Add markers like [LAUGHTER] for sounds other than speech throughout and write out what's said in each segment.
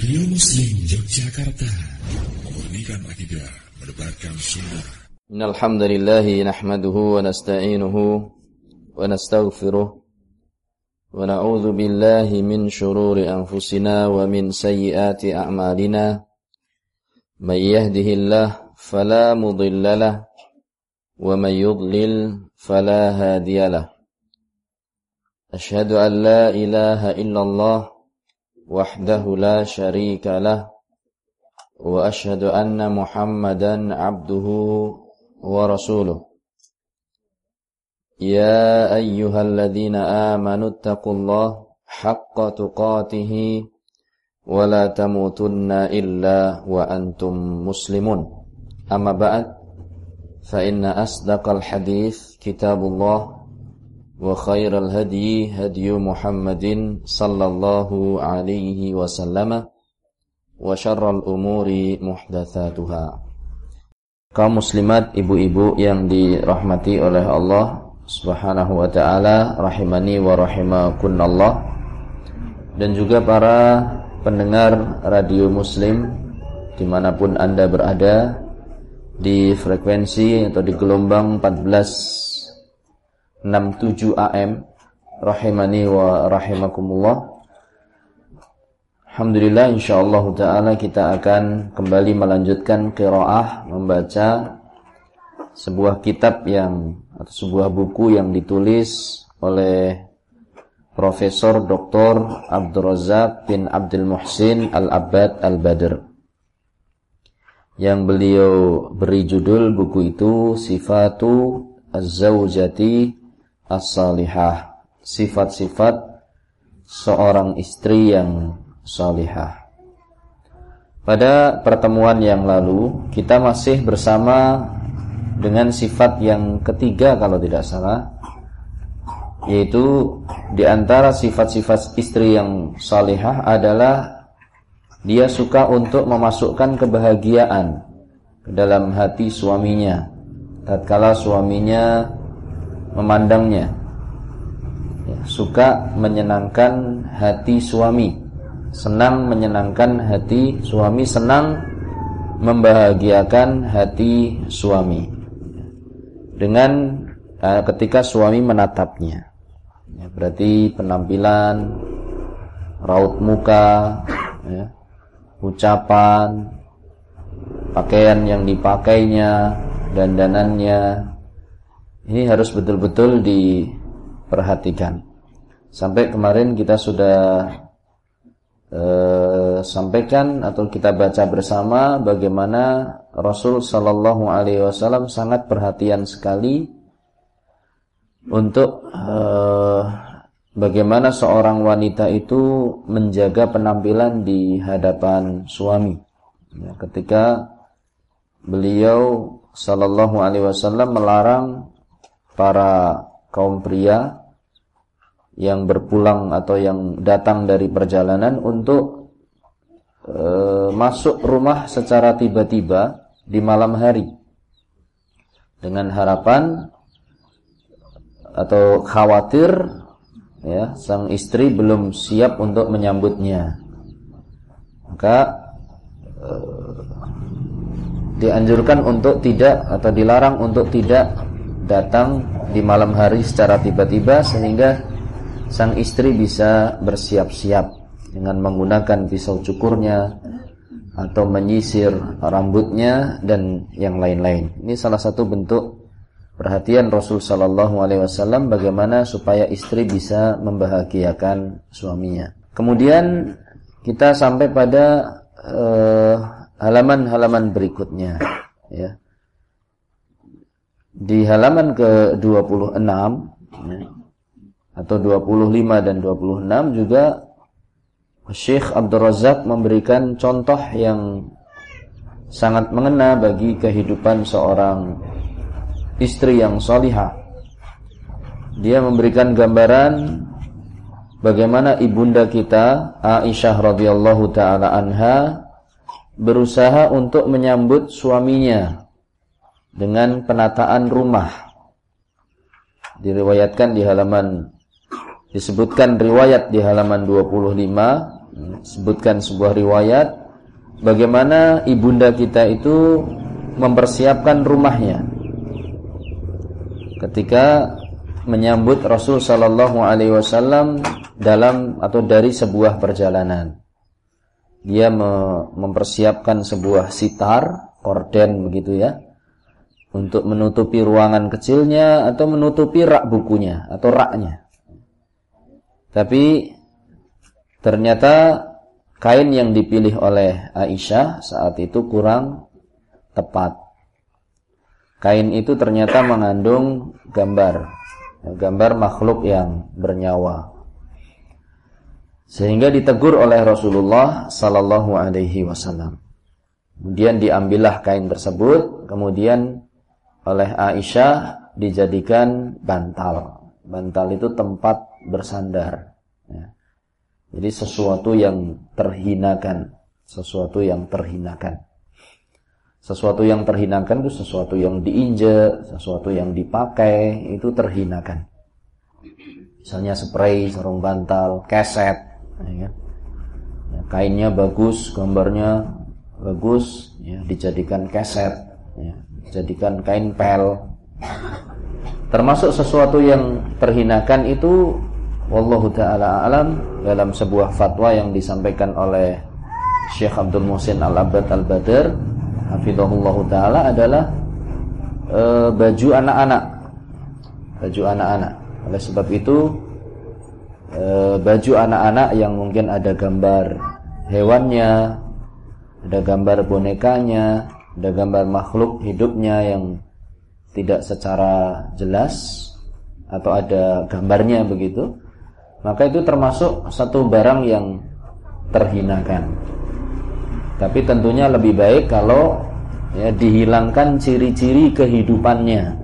Radio Muslim Yogyakarta. Memurnikan akidah Mendebarkan sunnah. Innalhamdulillahi Nahmaduhu wa nasta'inuhu Wa nasta'gfiruh Wa na'udhu billahi min syururi anfusina Wa min sayyiati a'malina. Man yahdihillah Fala mudillalah Wa man yudlil Fala hadiyalah Ashhadu an la ilaha illallah وحده لا شريك له واشهد ان محمدا عبده ورسوله يا ايها الذين امنوا اتقوا الله حق تقاته ولا تموتن الا وانتم مسلمون اما بعد فان اصدق الحديث كتاب الله وخير الهدي هدي محمد صلى الله عليه وسلم وشر الأمور محدثاتها kaum muslimat ibu-ibu yang dirahmati oleh Allah Subhanahu wa taala rahimani wa rahimakunallah dan juga para pendengar radio muslim dimanapun anda berada di frekuensi atau di gelombang 14 67 AM rahimani wa rahimakumullah. Alhamdulillah insyaallah taala kita akan kembali melanjutkan qiraah membaca sebuah kitab yang atau sebuah buku yang ditulis oleh Profesor Dr. Abdul Razak bin Abdul Muhsin Al-Abbad Al-Badr yang beliau beri judul buku itu Sifatu Az-Zawjati as-salihah, sifat-sifat seorang istri yang salihah. Pada pertemuan yang lalu kita masih bersama dengan sifat yang ketiga kalau tidak salah yaitu di antara sifat-sifat istri yang salihah adalah dia suka untuk memasukkan kebahagiaan ke dalam hati suaminya tatkala suaminya memandangnya. Ya, suka menyenangkan hati suami senang menyenangkan hati suami senang membahagiakan hati suami. Dengan uh, ketika suami menatapnya. Ya, berarti penampilan raut muka ya, ucapan pakaian yang dipakainya dandanannya ini harus betul-betul diperhatikan. Sampai kemarin kita sudah uh, sampaikan atau kita baca bersama bagaimana Rasul Shallallahu Alaihi Wasallam sangat perhatian sekali untuk uh, bagaimana seorang wanita itu menjaga penampilan di hadapan suami. Ya, ketika beliau Shallallahu Alaihi Wasallam melarang para kaum pria yang berpulang atau yang datang dari perjalanan untuk e, masuk rumah secara tiba-tiba di malam hari. Dengan harapan atau khawatir ya sang istri belum siap untuk menyambutnya. Maka e, dianjurkan untuk tidak atau dilarang untuk tidak datang di malam hari secara tiba-tiba sehingga sang istri bisa bersiap-siap dengan menggunakan pisau cukurnya atau menyisir rambutnya dan yang lain-lain. Ini salah satu bentuk perhatian Rasul Shallallahu Alaihi Wasallam bagaimana supaya istri bisa membahagiakan suaminya. Kemudian kita sampai pada eh, halaman-halaman uh, berikutnya, ya di halaman ke-26 ya, atau 25 dan 26 juga Syekh Abdul Razak memberikan contoh yang sangat mengena bagi kehidupan seorang istri yang solihah. Dia memberikan gambaran bagaimana ibunda kita Aisyah radhiyallahu taala anha berusaha untuk menyambut suaminya dengan penataan rumah. Diriwayatkan di halaman disebutkan riwayat di halaman 25 disebutkan sebuah riwayat bagaimana ibunda kita itu mempersiapkan rumahnya ketika menyambut Rasul Shallallahu Alaihi Wasallam dalam atau dari sebuah perjalanan. Dia mempersiapkan sebuah sitar, korden begitu ya, untuk menutupi ruangan kecilnya atau menutupi rak bukunya atau raknya. Tapi ternyata kain yang dipilih oleh Aisyah saat itu kurang tepat. Kain itu ternyata mengandung gambar, gambar makhluk yang bernyawa. Sehingga ditegur oleh Rasulullah sallallahu alaihi wasallam. Kemudian diambillah kain tersebut, kemudian oleh Aisyah dijadikan bantal. Bantal itu tempat bersandar. Ya. Jadi sesuatu yang terhinakan, sesuatu yang terhinakan. Sesuatu yang terhinakan itu sesuatu yang diinjek, sesuatu yang dipakai itu terhinakan. Misalnya spray, sarung bantal, keset, ya kan? ya, kainnya bagus, gambarnya bagus, ya, dijadikan keset, ya, dijadikan kain pel. Termasuk sesuatu yang terhinakan itu wallahu taala alam dalam sebuah fatwa yang disampaikan oleh Syekh Abdul Muhsin Al-Abbad Al-Badr hafizahullah taala adalah e, baju anak-anak. Baju anak-anak. Oleh sebab itu e, baju anak-anak yang mungkin ada gambar hewannya, ada gambar bonekanya, ada gambar makhluk hidupnya yang tidak secara jelas atau ada gambarnya begitu, maka itu termasuk satu barang yang terhinakan. Tapi tentunya lebih baik kalau ya, dihilangkan ciri-ciri kehidupannya.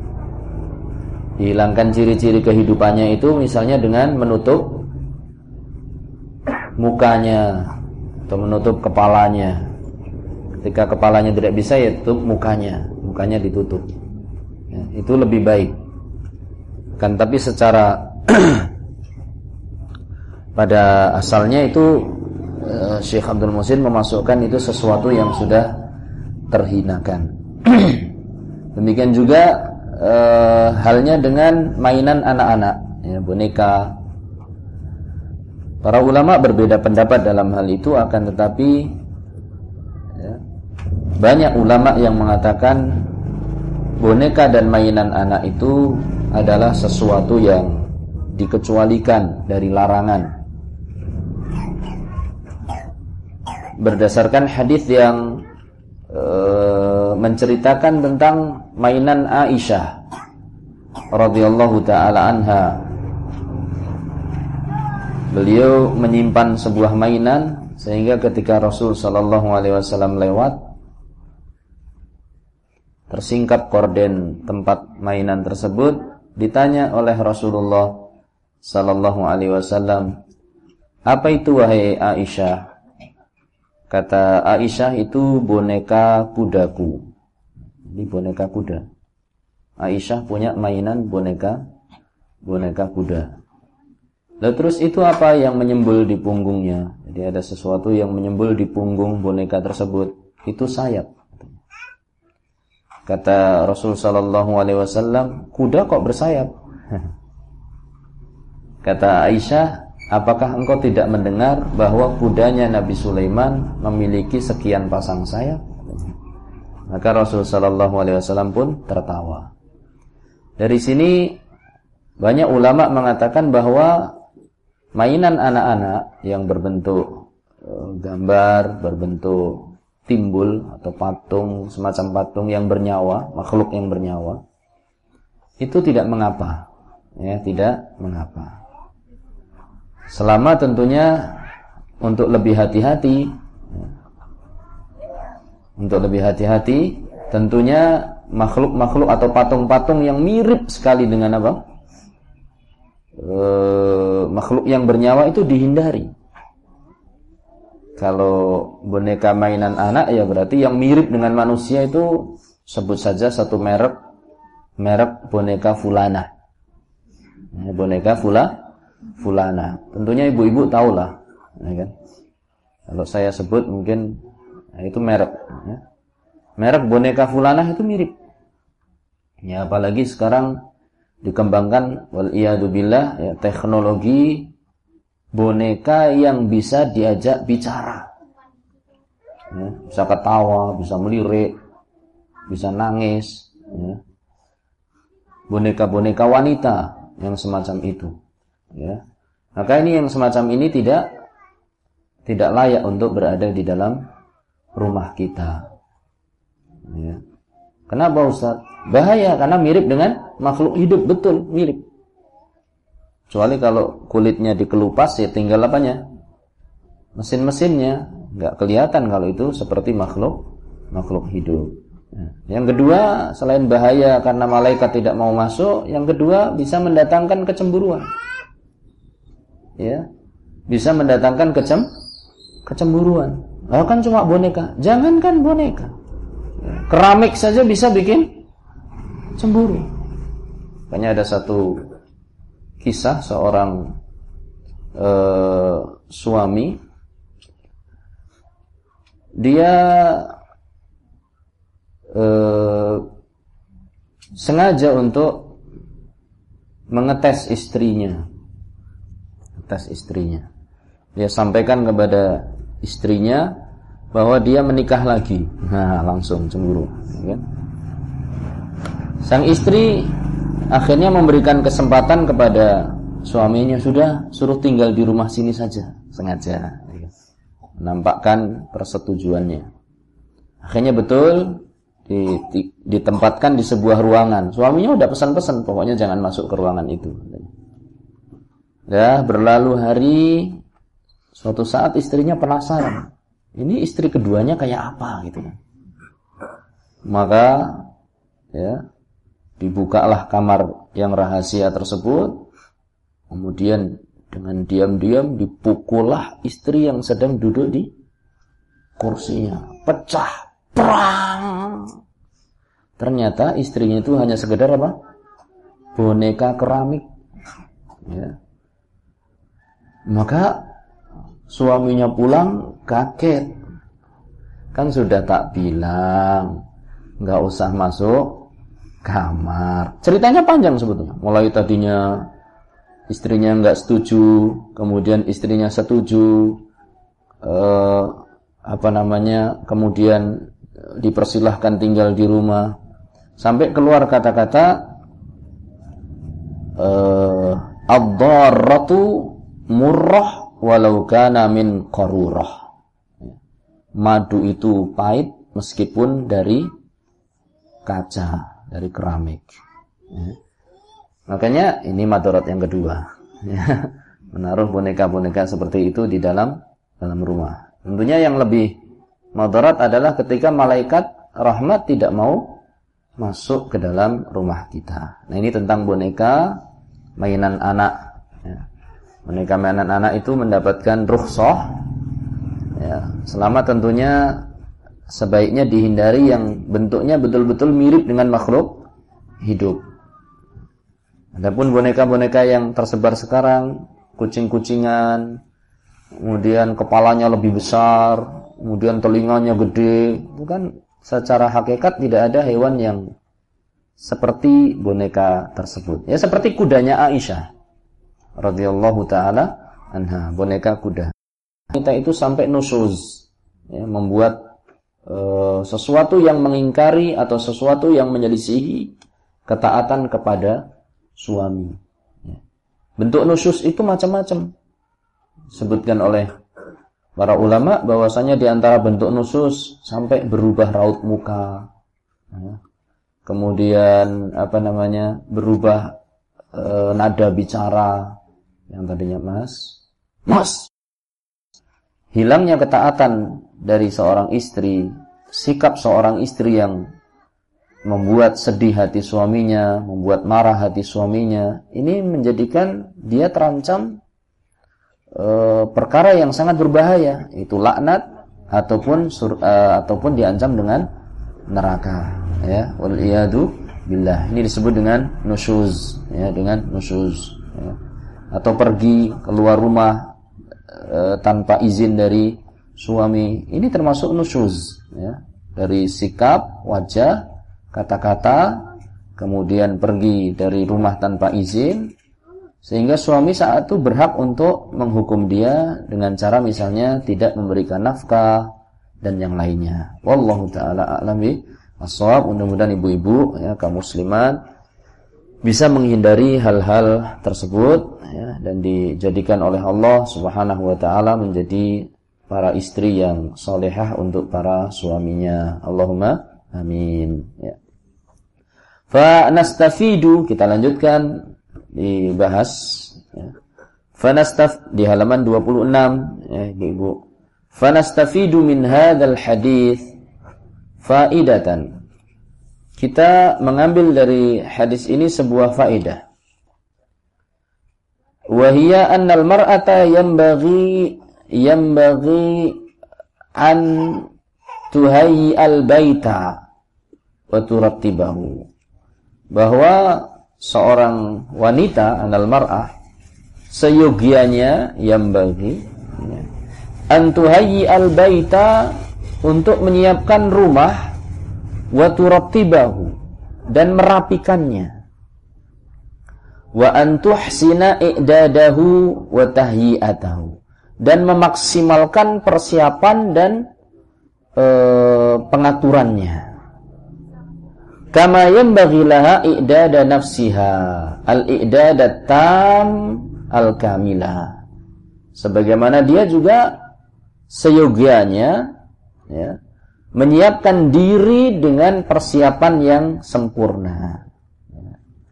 Dihilangkan ciri-ciri kehidupannya itu misalnya dengan menutup mukanya atau menutup kepalanya. Ketika kepalanya tidak bisa ya tutup mukanya, mukanya ditutup. Ya, itu lebih baik. Kan tapi secara [CLEARS THROAT] pada asalnya itu Eh, Syekh Abdul Musin memasukkan itu sesuatu yang sudah terhinakan. [CLEARS THROAT] Demikian juga e, halnya dengan mainan anak-anak, ya, boneka. Para ulama berbeda pendapat dalam hal itu, akan tetapi banyak ulama yang mengatakan boneka dan mainan anak itu adalah sesuatu yang dikecualikan dari larangan berdasarkan hadis yang e, menceritakan tentang mainan Aisyah radhiyallahu taala anha. Beliau menyimpan sebuah mainan sehingga ketika Rasul sallallahu alaihi wasallam lewat tersingkap korden tempat mainan tersebut ditanya oleh Rasulullah sallallahu alaihi wasallam apa itu wahai Aisyah Kata Aisyah itu boneka kudaku. Ini boneka kuda. Aisyah punya mainan boneka boneka kuda. Lalu terus itu apa yang menyembul di punggungnya? Jadi ada sesuatu yang menyembul di punggung boneka tersebut. Itu sayap. Kata Rasul Sallallahu Alaihi Wasallam, kuda kok bersayap? [LAUGHS] Kata Aisyah, Apakah engkau tidak mendengar bahwa kudanya Nabi Sulaiman memiliki sekian pasang sayap? Maka Rasul Shallallahu Alaihi Wasallam pun tertawa. Dari sini banyak ulama mengatakan bahwa mainan anak-anak yang berbentuk eh, gambar, berbentuk timbul atau patung, semacam patung yang bernyawa, makhluk yang bernyawa, itu tidak mengapa, ya tidak mengapa. Selama tentunya untuk lebih hati-hati untuk lebih hati-hati tentunya makhluk-makhluk atau patung-patung yang mirip sekali dengan apa? E, makhluk yang bernyawa itu dihindari. Kalau boneka mainan anak ya berarti yang mirip dengan manusia itu sebut saja satu merek merek boneka fulana. Boneka fula fulana. Tentunya ibu-ibu tahulah, ya kan? Kalau saya sebut mungkin nah itu merek ya. Merek boneka fulanah itu mirip. Ya apalagi sekarang dikembangkan wal billah ya teknologi boneka yang bisa diajak bicara. Ya, bisa ketawa, bisa melirik, bisa nangis, ya. Boneka-boneka wanita yang semacam itu, ya. Maka ini yang semacam ini tidak tidak layak untuk berada di dalam rumah kita. Kenapa Ustaz? Bahaya karena mirip dengan makhluk hidup betul, mirip. Kecuali kalau kulitnya dikelupas ya tinggal apanya? Mesin-mesinnya nggak kelihatan kalau itu seperti makhluk makhluk hidup. Ya. Yang kedua, selain bahaya karena malaikat tidak mau masuk, yang kedua bisa mendatangkan kecemburuan. Ya. Bisa mendatangkan kecem kecemburuan. Oh, kan cuma boneka. Jangankan boneka. Keramik saja bisa bikin cemburu. Makanya ada satu kisah seorang uh, suami. Dia uh, sengaja untuk mengetes istrinya. Tes istrinya. Dia sampaikan kepada istrinya bahwa dia menikah lagi. Nah langsung cemburu ya kan? sang istri akhirnya memberikan kesempatan kepada suaminya sudah suruh tinggal di rumah sini saja. Sengaja. Menampakkan persetujuannya. Akhirnya betul ditempatkan di sebuah ruangan. Suaminya udah pesan-pesan pokoknya jangan masuk ke ruangan itu. Ya berlalu hari suatu saat istrinya penasaran. Ini istri keduanya kayak apa? Gitu. Maka ya dibukalah kamar yang rahasia tersebut. Kemudian dengan diam-diam dipukullah istri yang sedang duduk di kursinya. Pecah perang. Ternyata istrinya itu hanya sekedar apa? Boneka keramik. Ya. Maka suaminya pulang kaget. Kan sudah tak bilang. Nggak usah masuk kamar. Ceritanya panjang sebetulnya. Mulai tadinya istrinya nggak setuju, kemudian istrinya setuju, eh, apa namanya, kemudian dipersilahkan tinggal di rumah, sampai keluar kata-kata eh, ad-darratu murrah walau kana min qarurah. Madu itu pahit meskipun dari kaca dari keramik. Ya. Makanya ini madarat yang kedua. Ya. Menaruh boneka-boneka seperti itu di dalam dalam rumah. Tentunya yang lebih madarat adalah ketika malaikat rahmat tidak mau masuk ke dalam rumah kita. Nah ini tentang boneka mainan anak. Ya. Boneka mainan anak itu mendapatkan rukhsah. Ya, selama tentunya sebaiknya dihindari yang bentuknya betul-betul mirip dengan makhluk hidup. Adapun boneka-boneka yang tersebar sekarang, kucing-kucingan, kemudian kepalanya lebih besar, kemudian telinganya gede, itu kan secara hakikat tidak ada hewan yang seperti boneka tersebut. Ya seperti kudanya Aisyah radhiyallahu taala anha, boneka kuda. Kita itu sampai nusuz, ya, membuat Eh, sesuatu yang mengingkari atau sesuatu yang menyelisihi ketaatan kepada suami. Ya. Bentuk nusus itu macam-macam. Sebutkan oleh para ulama bahwasanya di antara bentuk nusus sampai berubah raut muka. Ya. Kemudian apa namanya? berubah e, nada bicara yang tadinya Mas. Mas. Hilangnya ketaatan dari seorang istri, sikap seorang istri yang membuat sedih hati suaminya, membuat marah hati suaminya, ini menjadikan dia terancam e, perkara yang sangat berbahaya, itu laknat ataupun sur, e, ataupun diancam dengan neraka, ya. Wal billah. Ini disebut dengan nusyuz, ya, dengan nusyuz, ya. Atau pergi keluar rumah e, tanpa izin dari suami. Ini termasuk nusyuz ya. Dari sikap wajah kata-kata kemudian pergi dari rumah tanpa izin sehingga suami saat itu berhak untuk menghukum dia dengan cara misalnya tidak memberikan nafkah dan yang lainnya. Wallahu taala a'lam mudah-mudahan ibu-ibu ya kaum muslimat bisa menghindari hal-hal tersebut ya, dan dijadikan oleh Allah Subhanahu wa taala menjadi para istri yang solehah untuk para suaminya. Allahumma amin. Ya. Fa nastafidu kita lanjutkan dibahas ya. Fa nastaf di halaman 26 ya Ibu. Fa nastafidu min hadzal hadis faidatan. Kita mengambil dari hadis ini sebuah faidah. Wahia annal mar'ata yanbaghi yanbaghi an tuhayyi al-baita wa turattibahu. Bahwa seorang wanita anal mar'ah seyogianya yang bagi an tuhayyi al-baita untuk menyiapkan rumah wa turattibahu dan merapikannya. Wa an tuhsina i'dadahu wa tahyi'atahu dan memaksimalkan persiapan dan e, pengaturannya. Kama yanbaghi laha i'dada nafsiha al-i'dada tam al-kamila. Sebagaimana dia juga seyogianya ya, menyiapkan diri dengan persiapan yang sempurna.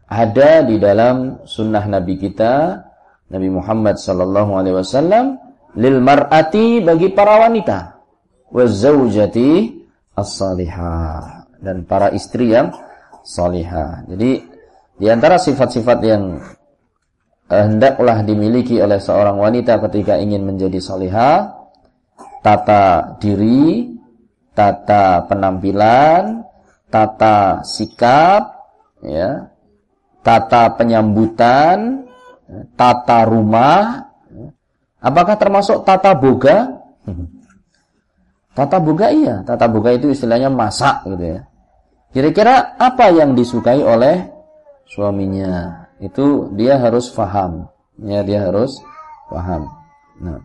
Ada di dalam sunnah Nabi kita Nabi Muhammad sallallahu alaihi wasallam lil mar'ati bagi para wanita zaujati as-salihah dan para istri yang salihah. Jadi di antara sifat-sifat yang hendaklah dimiliki oleh seorang wanita ketika ingin menjadi salihah tata diri, tata penampilan, tata sikap, ya, tata penyambutan, tata rumah, Apakah termasuk tata boga? Tata boga iya, tata boga itu istilahnya masak gitu ya. Kira-kira apa yang disukai oleh suaminya? Itu dia harus faham. Ya, dia harus paham. Nah.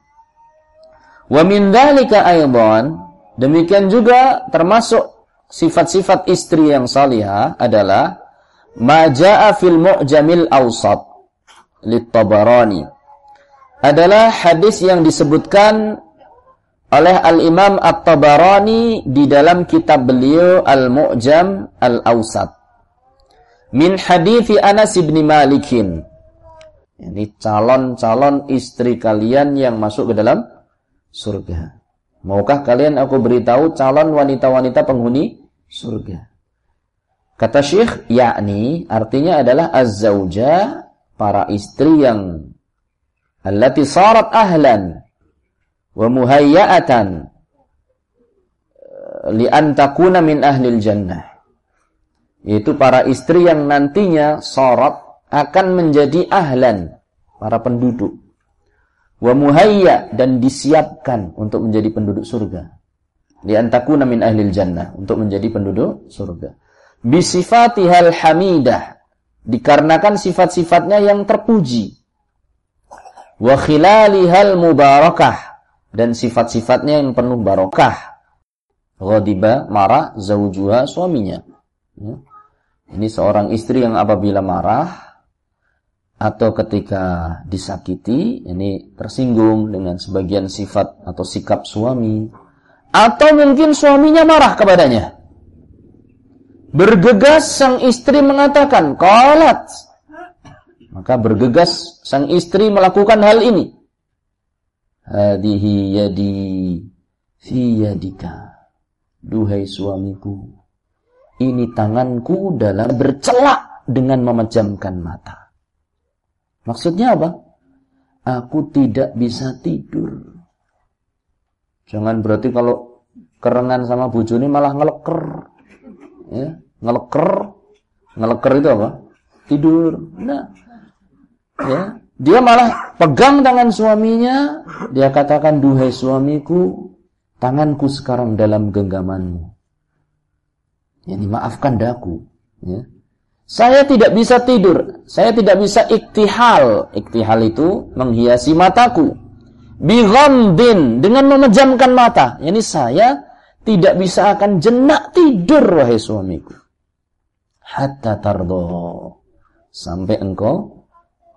Wa min dzalika aidan, demikian juga termasuk sifat-sifat istri yang salihah adalah majaa fil mu'jamil awsat lit Tabarani adalah hadis yang disebutkan oleh Al-Imam At-Tabarani di dalam kitab beliau Al-Mu'jam Al-Awsat. Min hadithi Anas bin Malikin. Ini calon-calon istri kalian yang masuk ke dalam surga. Maukah kalian aku beritahu calon wanita-wanita penghuni surga? Kata Syekh, yakni artinya adalah az-zawja, para istri yang allati sarat ahlan wa muhayya'atan li an takuna min ahlil jannah yaitu para istri yang nantinya sarat akan menjadi ahlan para penduduk. Wa muhayya dan disiapkan untuk menjadi penduduk surga. Li an takuna min ahlil jannah untuk menjadi penduduk surga. Bisifatihal hamidah dikarenakan sifat-sifatnya yang terpuji wa khilalihal mubarakah dan sifat-sifatnya yang penuh barokah. Ghadiba marah zaujuha suaminya. Ya. Ini seorang istri yang apabila marah atau ketika disakiti ini tersinggung dengan sebagian sifat atau sikap suami atau mungkin suaminya marah kepadanya. Bergegas sang istri mengatakan, "Qalat maka bergegas sang istri melakukan hal ini. Hadihi yadi fi yadika. Duhai suamiku, ini tanganku dalam bercelak dengan memejamkan mata. Maksudnya apa? Aku tidak bisa tidur. Jangan berarti kalau kerengan sama bujuni malah ngeleker. Ya, ngeleker. Ngeleker itu apa? Tidur. Nah, ya dia malah pegang tangan suaminya dia katakan duhai suamiku tanganku sekarang dalam genggamanmu. Yani maafkan daku. Ya. Saya tidak bisa tidur. Saya tidak bisa iktihal. Iktihal itu menghiasi mataku. Bighamdin. Dengan memejamkan mata. Yani saya tidak bisa akan jenak tidur wahai suamiku. Hatta tardo. Sampai engkau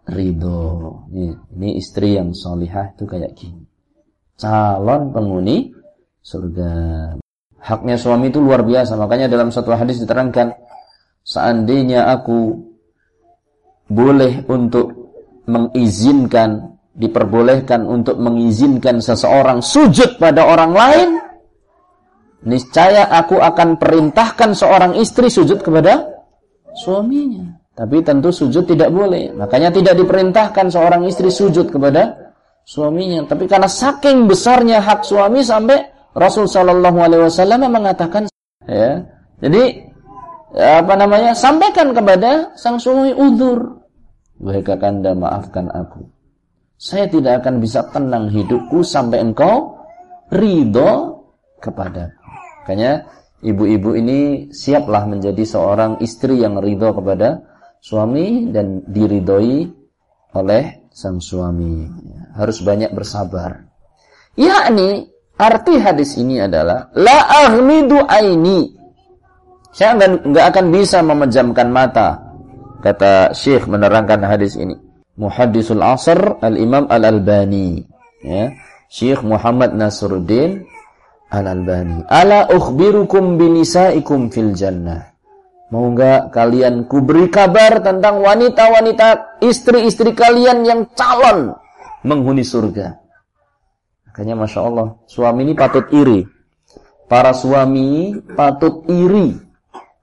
ridho. Ini, istri yang solihah itu kayak gini. Calon penghuni surga. Haknya suami itu luar biasa. Makanya dalam satu hadis diterangkan seandainya aku boleh untuk mengizinkan, diperbolehkan untuk mengizinkan seseorang sujud pada orang lain, niscaya aku akan perintahkan seorang istri sujud kepada suaminya. Tapi tentu sujud tidak boleh. Makanya tidak diperintahkan seorang istri sujud kepada suaminya. Tapi karena saking besarnya hak suami sampai Rasul Shallallahu Alaihi Wasallam mengatakan, ya, jadi apa namanya sampaikan kepada sang suami udur wahai kakanda maafkan aku saya tidak akan bisa tenang hidupku sampai engkau ridho kepada makanya ibu-ibu ini siaplah menjadi seorang istri yang ridho kepada suami dan diridhoi oleh sang suami harus banyak bersabar yakni arti hadis ini adalah la aghmidu aini saya nggak akan bisa memejamkan mata. Kata Syekh menerangkan hadis ini. Muhaddisul Asr Al-Imam Al-Albani. Ya. Syekh Muhammad Nasruddin Al-Albani. Ala ukhbirukum binisaikum fil jannah. Mau enggak kalian kuberi kabar tentang wanita-wanita istri-istri kalian yang calon menghuni surga. Makanya Masya Allah, suami ini patut iri. Para suami patut iri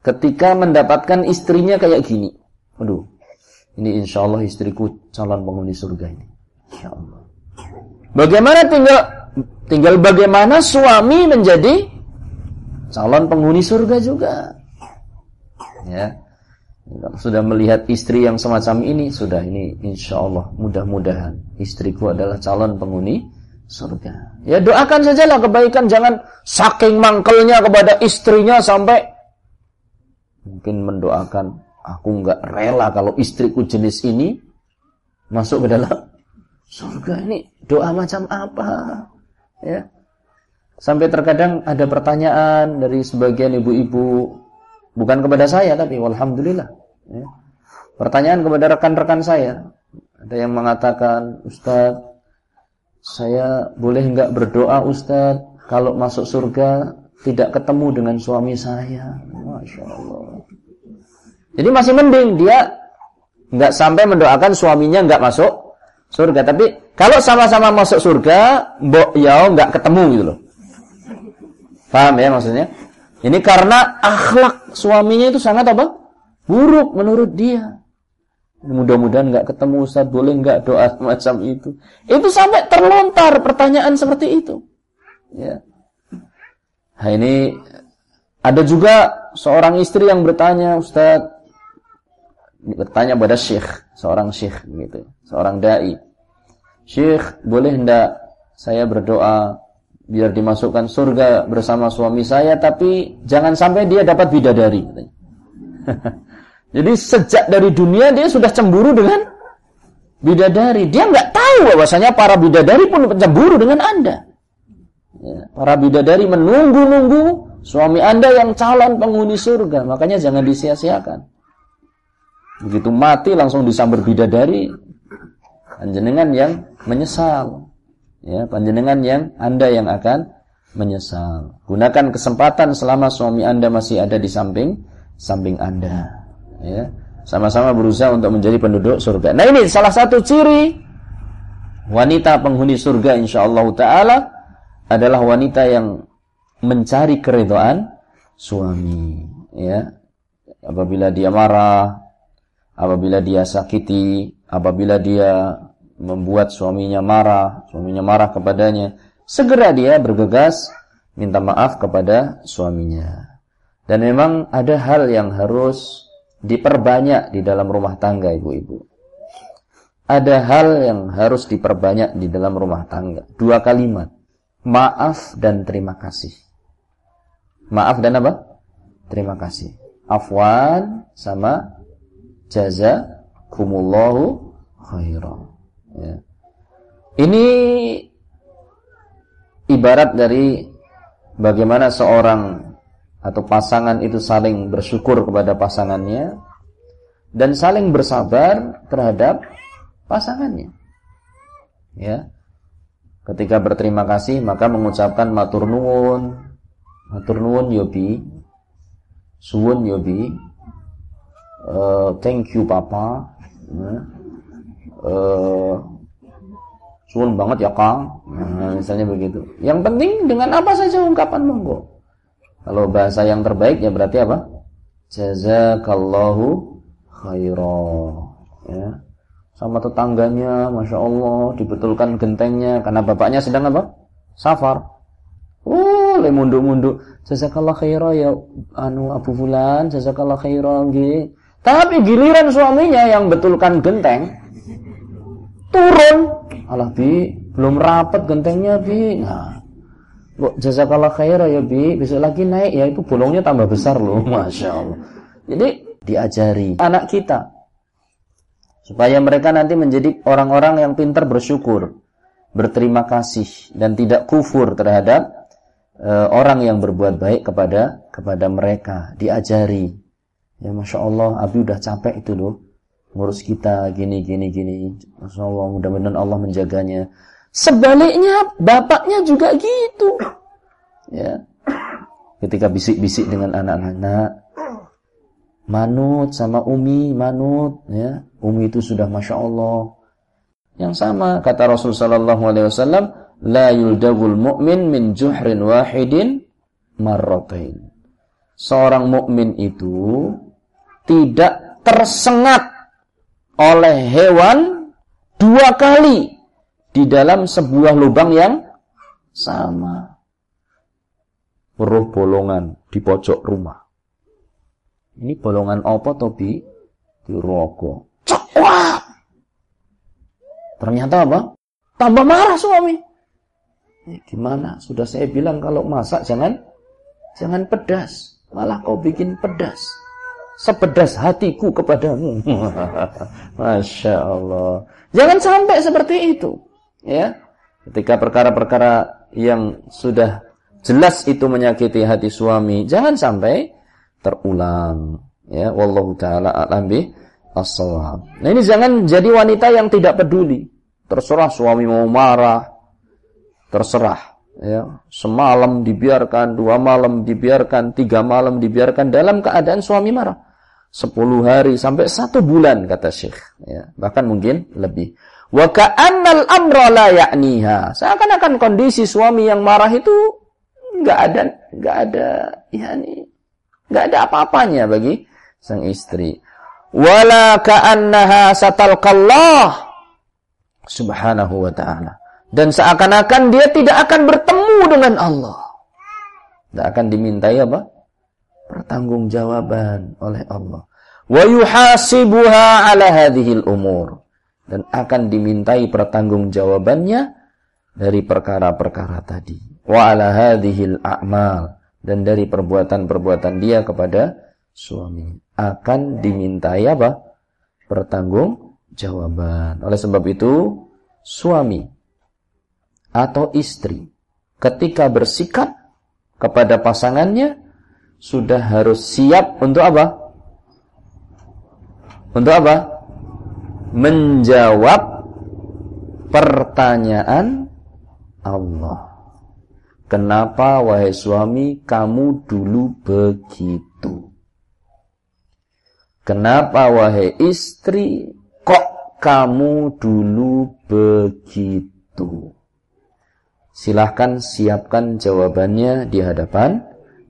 ketika mendapatkan istrinya kayak gini. Aduh, ini insya Allah istriku calon penghuni surga ini. Ya Allah. Bagaimana tinggal tinggal bagaimana suami menjadi calon penghuni surga juga. Ya. Sudah melihat istri yang semacam ini, sudah ini insya Allah mudah-mudahan istriku adalah calon penghuni surga. Ya doakan sajalah kebaikan, jangan saking mangkelnya kepada istrinya sampai mungkin mendoakan aku nggak rela kalau istriku jenis ini masuk ke dalam surga ini doa macam apa ya sampai terkadang ada pertanyaan dari sebagian ibu-ibu bukan kepada saya tapi alhamdulillah ya. pertanyaan kepada rekan-rekan saya ada yang mengatakan Ustadz saya boleh nggak berdoa Ustadz kalau masuk surga tidak ketemu dengan suami saya. Masya Allah. Jadi masih mending dia nggak sampai mendoakan suaminya nggak masuk surga. Tapi kalau sama-sama masuk surga, mbok yao nggak ketemu gitu loh. Paham ya maksudnya? Ini karena akhlak suaminya itu sangat apa? Buruk menurut dia. Mudah-mudahan nggak ketemu Ustaz, boleh nggak doa macam itu? Itu sampai terlontar pertanyaan seperti itu. Ya. Nah ini ada juga seorang istri yang bertanya, Ustaz, bertanya pada syekh, seorang syekh gitu, seorang dai. Syekh, boleh hendak saya berdoa biar dimasukkan surga bersama suami saya, tapi jangan sampai dia dapat bidadari. [LAUGHS] Jadi sejak dari dunia dia sudah cemburu dengan bidadari. Dia nggak tahu bahwasanya para bidadari pun cemburu dengan Anda. Ya, para bidadari menunggu-nunggu suami anda yang calon penghuni surga. Makanya jangan disia-siakan. Begitu mati langsung disambar bidadari. Panjenengan yang menyesal. Ya, panjenengan yang anda yang akan menyesal. Gunakan kesempatan selama suami anda masih ada di samping samping anda. Ya, sama-sama berusaha untuk menjadi penduduk surga. Nah ini salah satu ciri wanita penghuni surga insyaallah taala adalah wanita yang mencari keridhaan suami ya apabila dia marah apabila dia sakiti apabila dia membuat suaminya marah suaminya marah kepadanya segera dia bergegas minta maaf kepada suaminya dan memang ada hal yang harus diperbanyak di dalam rumah tangga ibu-ibu ada hal yang harus diperbanyak di dalam rumah tangga dua kalimat maaf dan terima kasih. Maaf dan apa? Terima kasih. Afwan sama jazakumullahu khairan. Ya. Ini ibarat dari bagaimana seorang atau pasangan itu saling bersyukur kepada pasangannya dan saling bersabar terhadap pasangannya. Ya. Ketika berterima kasih maka mengucapkan matur nuwun. Matur nuwun yobi. Suwun yobi. Uh, thank you papa. Ya. Uh, suwun banget ya Kang. Nah, misalnya begitu. Yang penting dengan apa saja ungkapan monggo. Kalau bahasa yang terbaik ya berarti apa? Jazakallahu khairan. Ya. Sama tetangganya, masya Allah, dibetulkan gentengnya karena bapaknya sedang apa? Safar. Oh, le munduk-munduk. Jazakallah khairan ya anu Abu Fulan, jazakallah khairan nggih. Tapi giliran suaminya yang betulkan genteng turun. Alah bi, belum rapat gentengnya bi. Nah, Kok jazakallah khairah ya Bi, besok lagi naik ya itu bolongnya tambah besar loh, [LAUGHS] Masya Allah. Jadi diajari anak kita supaya mereka nanti menjadi orang-orang yang pintar bersyukur, berterima kasih dan tidak kufur terhadap uh, orang yang berbuat baik kepada kepada mereka, diajari. Ya Masya Allah, Abi udah capek itu loh ngurus kita gini gini gini. Masya Allah, mudah-mudahan Allah menjaganya. Sebaliknya bapaknya juga gitu. Ya. Ketika bisik-bisik dengan anak-anak, manut sama Umi, manut, ya. Umi itu sudah masya Allah. Yang sama kata Rasul Sallallahu Alaihi Wasallam, la yuldagul mu'min min juhrin wahidin marrotain. Seorang mukmin itu tidak tersengat oleh hewan dua kali di dalam sebuah lubang yang sama. Weruh bolongan di pojok rumah. Ini bolongan apa tobi? Di rokok. Cekwap! Ternyata apa? Tambah marah suami. Eh, gimana? Sudah saya bilang kalau masak jangan jangan pedas. Malah kau bikin pedas. Sepedas hatiku kepadamu. [LAUGHS] Masya Allah. Jangan sampai seperti itu ya. Ketika perkara-perkara yang sudah jelas itu menyakiti hati suami jangan sampai terulang ya. Wallahu taala alam bi as-shawab. Nah ini jangan jadi wanita yang tidak peduli. Terserah suami mau marah terserah ya. Semalam dibiarkan dua malam dibiarkan tiga malam dibiarkan dalam keadaan suami marah sepuluh hari sampai satu bulan kata syekh ya bahkan mungkin lebih Wa ka'annal amra la ya'niha. Seakan-akan kondisi suami yang marah itu enggak ada enggak ada yakni enggak ada apa-apanya bagi sang istri. Wala ka'annaha satalqallah subhanahu wa ta'ala. Dan seakan-akan dia tidak akan bertemu dengan Allah. Tidak akan dimintai apa? Pertanggungjawaban oleh Allah. Wa yuhasibuha ala hadhil umur dan akan dimintai pertanggungjawabannya dari perkara-perkara tadi. Wa ala hadhil a'mal dan dari perbuatan-perbuatan dia kepada suami akan dimintai apa? pertanggungjawaban. Oleh sebab itu, suami atau istri ketika bersikap kepada pasangannya sudah harus siap untuk apa? Untuk apa? menjawab pertanyaan Allah. Kenapa wahai suami kamu dulu begitu? Kenapa wahai istri kok kamu dulu begitu? Silahkan siapkan jawabannya di hadapan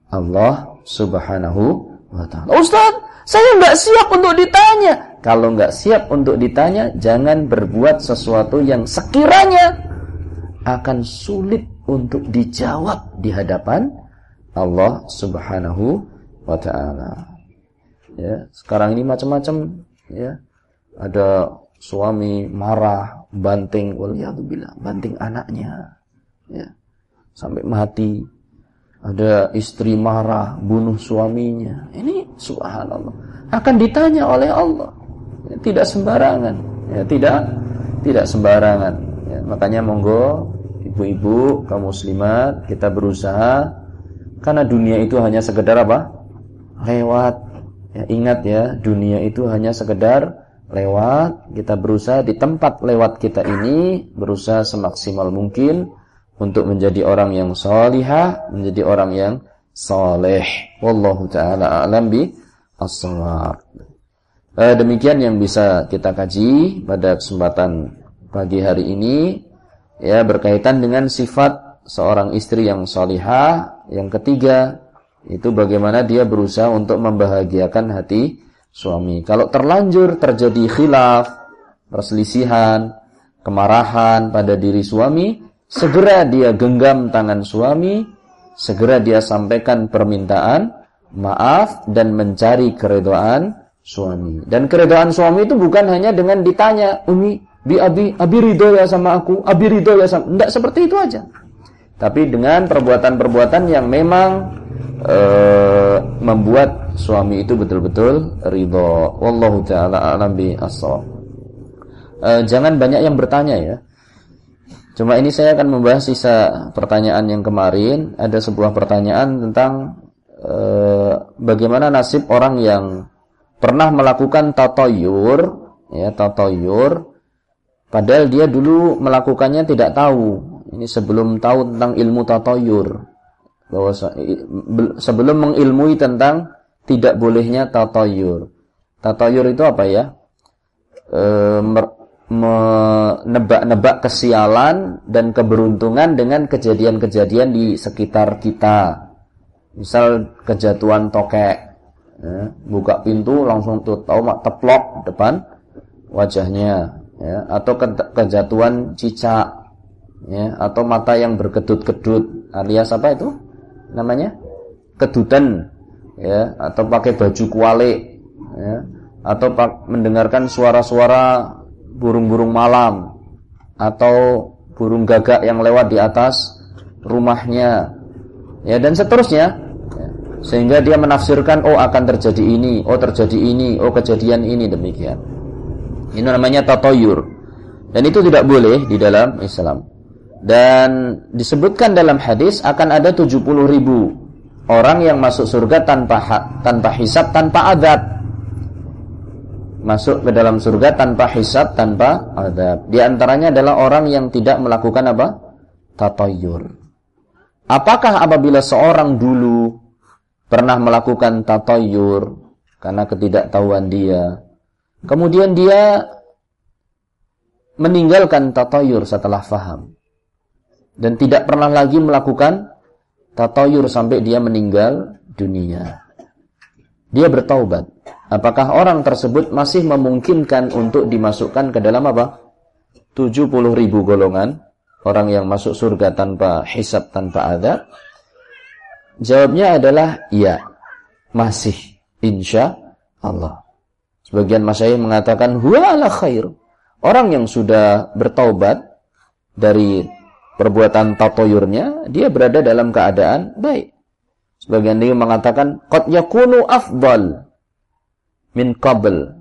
Allah subhanahu wa ta'ala. Ustaz, saya nggak siap untuk ditanya. Kalau nggak siap untuk ditanya, jangan berbuat sesuatu yang sekiranya akan sulit untuk dijawab di hadapan Allah Subhanahu wa taala. Ya, sekarang ini macam-macam ya. Ada suami marah, banting waliyadzubillah, banting anaknya. Ya. sampai mati. Ada istri marah, bunuh suaminya. Ini subhanallah. Akan ditanya oleh Allah. Ya, tidak sembarangan. Ya, tidak tidak sembarangan. Ya, makanya monggo ibu-ibu kaum muslimat kita berusaha karena dunia itu hanya sekedar apa? Lewat. Ya, ingat ya, dunia itu hanya sekedar lewat. Kita berusaha di tempat lewat kita ini berusaha semaksimal mungkin untuk menjadi orang yang salihah, menjadi orang yang saleh. Wallahu taala a'lam bi as-shawab. Eh, demikian yang bisa kita kaji pada kesempatan pagi hari ini ya berkaitan dengan sifat seorang istri yang salihah. Yang ketiga itu bagaimana dia berusaha untuk membahagiakan hati suami. Kalau terlanjur terjadi khilaf, perselisihan, kemarahan pada diri suami, segera dia genggam tangan suami, segera dia sampaikan permintaan maaf dan mencari keredoan suami. Dan keredoan suami itu bukan hanya dengan ditanya, "Umi, bi abi, abi ridho ya sama aku, abi ridho ya sama." Enggak seperti itu aja. Tapi dengan perbuatan-perbuatan yang memang uh, membuat suami itu betul-betul ridho. Wallahu taala a'lam bi Uh, jangan banyak yang bertanya ya. Cuma ini saya akan membahas sisa pertanyaan yang kemarin. Ada sebuah pertanyaan tentang e, bagaimana nasib orang yang pernah melakukan tatoyur, ya tatoyur, padahal dia dulu melakukannya tidak tahu. Ini sebelum tahu tentang ilmu tatoyur, bahwa sebelum mengilmui tentang tidak bolehnya tatoyur. Tatoyur itu apa ya? E, menebak-nebak kesialan dan keberuntungan dengan kejadian-kejadian di sekitar kita. Misal kejatuhan tokek, ya, buka pintu langsung tuh tahu mak teplok depan wajahnya, ya, atau ke kejatuhan cicak, ya, atau mata yang berkedut-kedut, alias apa itu namanya? Kedutan, ya, atau pakai baju kuali, ya, atau mendengarkan suara-suara burung-burung malam atau burung gagak yang lewat di atas rumahnya. Ya dan seterusnya. Ya. sehingga dia menafsirkan oh akan terjadi ini oh terjadi ini oh kejadian ini demikian. Ini namanya tatoyur. Dan itu tidak boleh di dalam Islam. Dan disebutkan dalam hadis akan ada 70 ribu orang yang masuk surga tanpa tanpa hisab tanpa adab masuk ke dalam surga tanpa hisab, tanpa adab. Di antaranya adalah orang yang tidak melakukan apa? Tatoyur. Apakah apabila seorang dulu pernah melakukan tatoyur karena ketidaktahuan dia, kemudian dia meninggalkan tatoyur setelah faham dan tidak pernah lagi melakukan tatoyur sampai dia meninggal dunia. Dia bertaubat apakah orang tersebut masih memungkinkan untuk dimasukkan ke dalam apa? 70 ribu golongan orang yang masuk surga tanpa hisab, tanpa adab? Jawabnya adalah iya, masih insya Allah. Sebagian masyayikh mengatakan huwa ala khair. Orang yang sudah bertaubat dari perbuatan tatoyurnya, dia berada dalam keadaan baik. Sebagian lagi mengatakan qad yakunu afdal min qabl.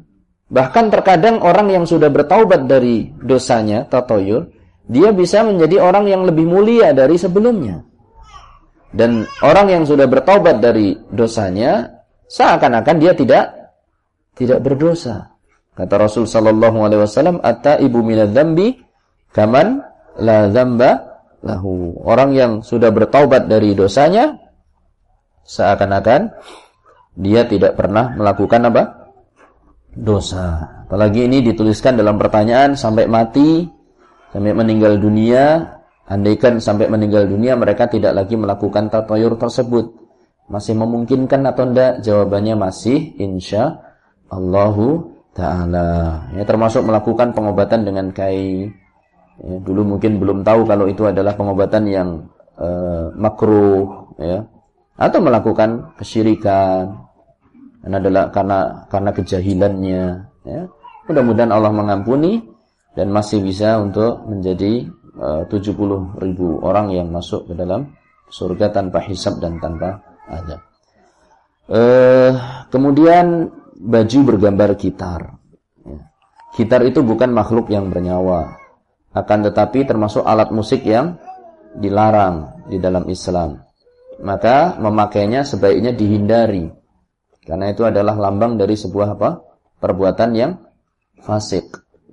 Bahkan terkadang orang yang sudah bertaubat dari dosanya, tatoyur, dia bisa menjadi orang yang lebih mulia dari sebelumnya. Dan orang yang sudah bertaubat dari dosanya, seakan-akan dia tidak tidak berdosa. Kata Rasul sallallahu alaihi wasallam, "Atta ibu minadz-dzambi kaman la dzamba lahu." Orang yang sudah bertaubat dari dosanya seakan-akan dia tidak pernah melakukan apa? Dosa. Apalagi ini dituliskan dalam pertanyaan sampai mati, sampai meninggal dunia, andaikan sampai meninggal dunia mereka tidak lagi melakukan tatayur tersebut. Masih memungkinkan atau tidak? Jawabannya masih insya Allahu Ta'ala. Ya, termasuk melakukan pengobatan dengan kai. Ya, dulu mungkin belum tahu kalau itu adalah pengobatan yang uh, makruh. Ya. Atau melakukan kesyirikan dan adalah karena karena kejahilannya ya. Mudah-mudahan Allah mengampuni dan masih bisa untuk menjadi eh, uh, 70 ribu orang yang masuk ke dalam surga tanpa hisab dan tanpa azab. Uh, kemudian baju bergambar gitar. Ya. Gitar itu bukan makhluk yang bernyawa, akan tetapi termasuk alat musik yang dilarang di dalam Islam. Maka memakainya sebaiknya dihindari. Karena itu adalah lambang dari sebuah apa? perbuatan yang fasik.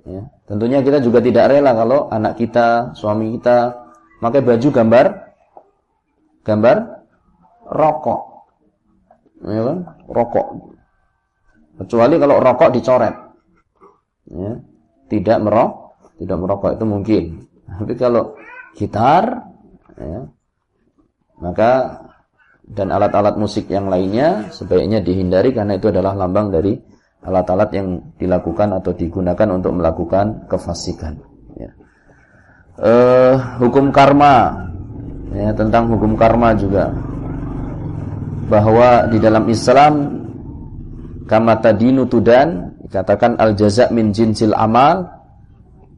Ya. Tentunya kita juga tidak rela kalau anak kita, suami kita pakai baju gambar gambar rokok. Ya kan? Rokok. Kecuali kalau rokok dicoret. Ya. Tidak merok, tidak merokok itu mungkin. Tapi kalau gitar ya, maka dan alat-alat musik yang lainnya sebaiknya dihindari karena itu adalah lambang dari alat-alat yang dilakukan atau digunakan untuk melakukan kefasikan. Ya. Uh, hukum karma, ya, tentang hukum karma juga, bahwa di dalam Islam kama tadinu tudan dikatakan al jaza min jinsil amal,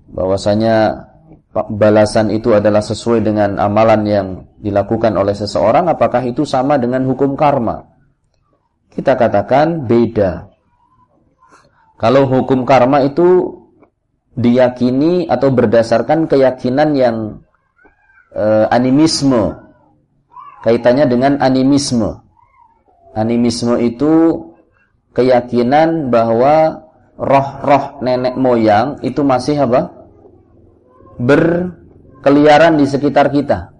bahwasanya balasan itu adalah sesuai dengan amalan yang dilakukan oleh seseorang, apakah itu sama dengan hukum karma? Kita katakan beda. Kalau hukum karma itu diyakini atau berdasarkan keyakinan yang e, animisme. Kaitannya dengan animisme. Animisme itu keyakinan bahwa roh-roh nenek moyang itu masih apa? berkeliaran di sekitar kita.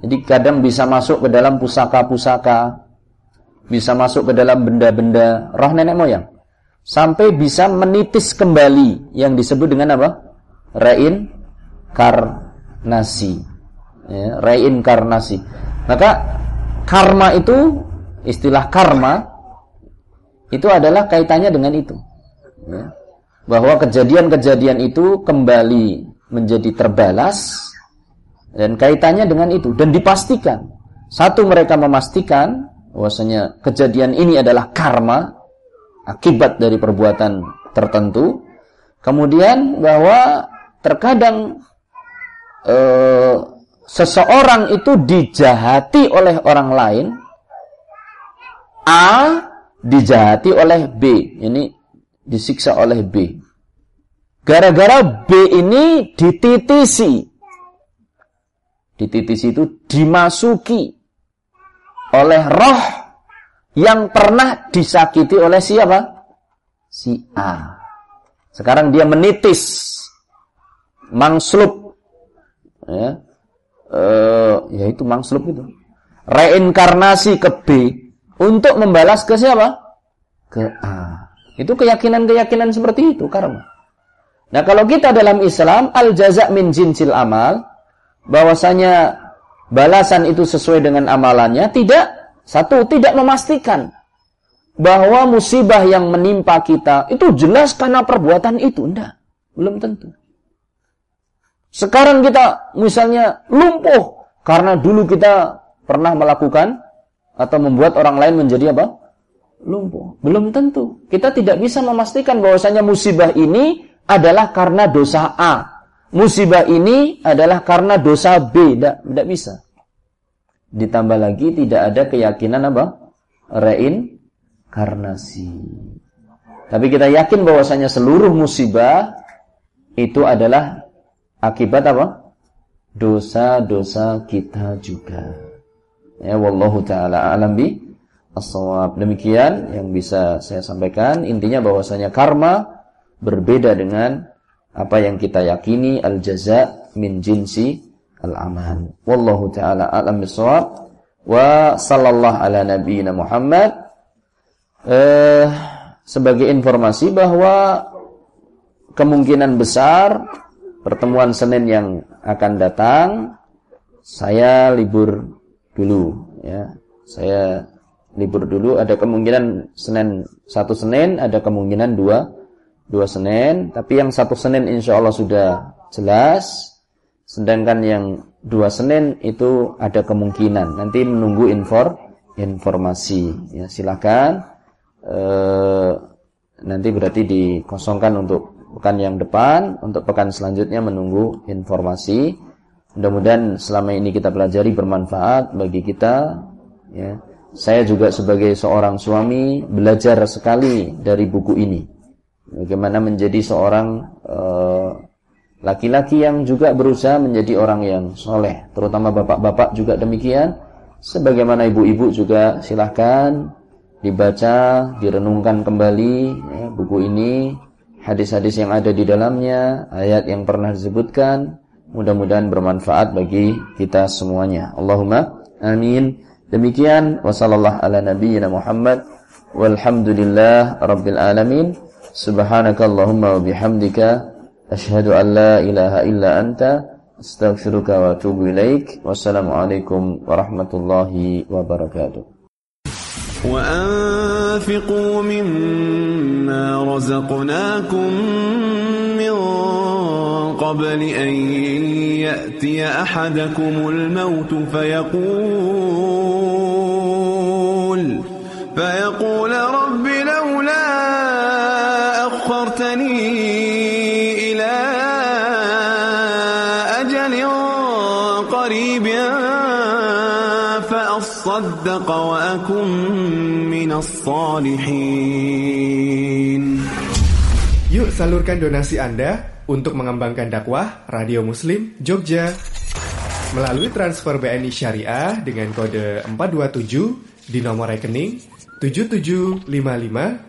Jadi kadang bisa masuk ke dalam pusaka-pusaka, bisa masuk ke dalam benda-benda roh nenek moyang sampai bisa menitis kembali yang disebut dengan apa? Reinkarnasi. Ya, reinkarnasi. Maka karma itu istilah karma itu adalah kaitannya dengan itu. Ya. Bahwa kejadian-kejadian itu kembali menjadi terbalas dan kaitannya dengan itu dan dipastikan. Satu mereka memastikan bahwasanya kejadian ini adalah karma akibat dari perbuatan tertentu. Kemudian bahwa terkadang eh, seseorang itu dijahati oleh orang lain, A dijahati oleh B, ini disiksa oleh B. Gara-gara B ini dititisi. Dititisi itu dimasuki oleh roh yang pernah disakiti oleh siapa? Si A. Sekarang dia menitis mangslub ya. Uh, ya itu mangslub itu. Reinkarnasi ke B untuk membalas ke siapa? Ke A. Itu keyakinan-keyakinan seperti itu karma. Nah, kalau kita dalam Islam al jaza min jinsil amal bahwasanya balasan itu sesuai dengan amalannya, tidak satu, tidak memastikan bahwa musibah yang menimpa kita itu jelas karena perbuatan itu. Tidak, belum tentu. Sekarang kita misalnya lumpuh karena dulu kita pernah melakukan atau membuat orang lain menjadi apa? Lumpuh. Belum tentu. Kita tidak bisa memastikan bahwasanya musibah ini adalah karena dosa A. Musibah ini adalah karena dosa B. Tidak, bisa. Ditambah lagi tidak ada keyakinan apa? Reinkarnasi. Tapi kita yakin bahwasanya seluruh musibah itu adalah akibat apa? Dosa-dosa kita juga. Ya wallahu taala alam bi as-shawab. Demikian yang bisa saya sampaikan. Intinya bahwasanya karma berbeda dengan apa yang kita yakini al-jaza min jinsi al-amal. Wallahu taala alam bisawab. Wa sallallahu ala nabiyyina Muhammad. Eh, sebagai informasi bahwa kemungkinan besar pertemuan Senin yang akan datang saya libur dulu ya. Saya libur dulu ada kemungkinan Senin satu Senin ada kemungkinan dua dua Senin tapi yang satu Senin insya Allah sudah jelas Sedangkan yang dua Senin itu ada kemungkinan. Nanti menunggu infor, informasi. Ya, silakan. E, nanti berarti dikosongkan untuk pekan yang depan untuk pekan selanjutnya menunggu informasi. Mudah-mudahan selama ini kita pelajari bermanfaat bagi kita ya. Saya juga sebagai seorang suami belajar sekali dari buku ini. Bagaimana menjadi seorang eh, laki-laki uh, yang juga berusaha menjadi orang yang soleh. Terutama bapak-bapak juga demikian. Sebagaimana ibu-ibu juga silahkan dibaca, direnungkan kembali ya, buku ini, hadis-hadis yang ada di dalamnya, ayat yang pernah disebutkan, mudah-mudahan bermanfaat bagi kita semuanya. Allahumma amin. Demikian wasallallahu ala nabiyyina Muhammad walhamdulillah rabbil alamin. سبحانك اللهم وبحمدك أشهد أن لا إله إلا أنت أستغفرك وأتوب إليك والسلام عليكم ورحمة الله وبركاته. وأنفقوا مما رزقناكم من قبل أن يأتي أحدكم الموت فيقول فيقول رب أخرتني إلى أجل قريب فأصدق وأكن Yuk salurkan donasi Anda untuk mengembangkan dakwah Radio Muslim Jogja melalui transfer BNI Syariah dengan kode 427 di nomor rekening 7755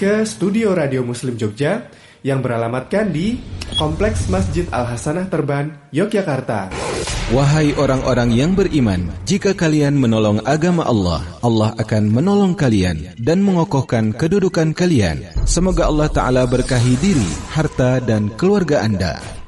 ke Studio Radio Muslim Jogja yang beralamatkan di Kompleks Masjid Al-Hasanah Terban, Yogyakarta. Wahai orang-orang yang beriman, jika kalian menolong agama Allah, Allah akan menolong kalian dan mengokohkan kedudukan kalian. Semoga Allah Ta'ala berkahi diri, harta dan keluarga anda.